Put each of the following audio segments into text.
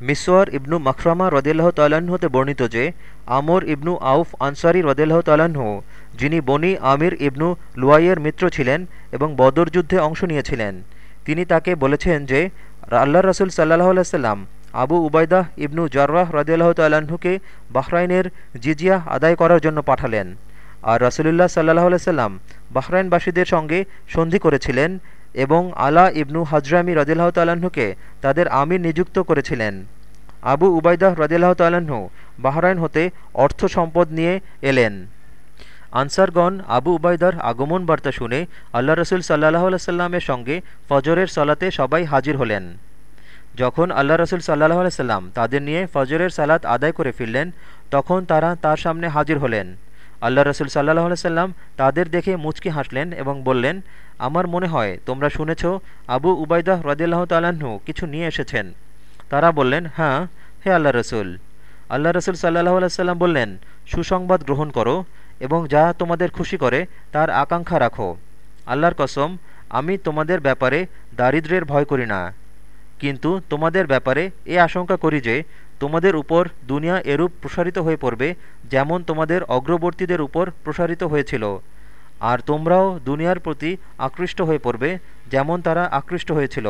মিসওয়ার ইবনু মাখরামা রদিল্লাহ তাল্লাহ্ন হতে বর্ণিত যে, আমর ইবনু আউফ আনসারি রদিল্লাহ তাল্লাহ্ন যিনি বনি আমির ইবনু লুয়াইয়ের মিত্র ছিলেন এবং বদর যুদ্ধে অংশ নিয়েছিলেন। তিনি তাকে বলেছেন যে আল্লাহ রসুল সাল্লাহ আলাইসাল্লাম আবু উবায়দাহ ইবনু জার্রাহ রদিল্লাহ তাল্লাহ্নকে বাহরাইনের জিজিয়া আদায় করার জন্য পাঠালেন। আর রসুলুল্লাহ সাল্লাহ আলাইসাল্লাম বাহরাইনবাসীদের সঙ্গে সন্ধি করেছিলেন এবং আলা ইবনু হজরামি রদিল্লাহ তাল্লাহ্নকে তাদের আমির নিযুক্ত করেছিলেন। আবু উবাইদাহ রদিল্লাহ তাল্লাহ্ন বাহরাইন হতে অর্থ সম্পদ নিয়ে এলেন। আনসারগণ আবু উবাইদার আগমন বার্তা শুনে আল্লাহ রসুল সাল্লাহ আলাইসাল্লামের সঙ্গে ফজরের সলাতে সবাই হাজির হলেন। যখন আল্লাহ রসুল সাল্লাহ আলাইসাল্লাম তাদের নিয়ে ফজরের সালাত আদায় করে ফিরলেন, তখন তারা তার সামনে হাজির হলেন। আল্লাহ রসুল সাল্লাহ আলাইসাল্লাম তাদের দেখে মুচকি হাসলেন এবং বললেন, আমার মনে হয় তোমরা শুনেছ, আবু উবাইদাহ রদিল্লাহ তাল্লাহ্ন কিছু নিয়ে এসেছেন। তারা বললেন হ্যাঁ হে আল্লাহ রসুল। আল্লাহ রসুল সাল্লাহ আলাইসাল্লাম বললেন, সুসংবাদ গ্রহণ করো এবং যা তোমাদের খুশি করে তার আকাঙ্ক্ষা রাখো। আল্লাহর কসম, আমি তোমাদের ব্যাপারে দারিদ্রের ভয় করি না। কিন্তু তোমাদের ব্যাপারে এ আশঙ্কা করি যে তোমাদের উপর দুনিয়া এরূপ প্রসারিত হয়ে পড়বে যেমন তোমাদের অগ্রবর্তীদের উপর প্রসারিত হয়েছিল। আর তোমরাও দুনিয়ার প্রতি আকৃষ্ট হয়ে পড়বে যেমন তারা আকৃষ্ট হয়েছিল।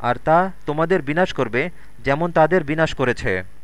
আর তা তোমাদের বিনাশ করবে যেমন তাদের বিনাশ করেছে।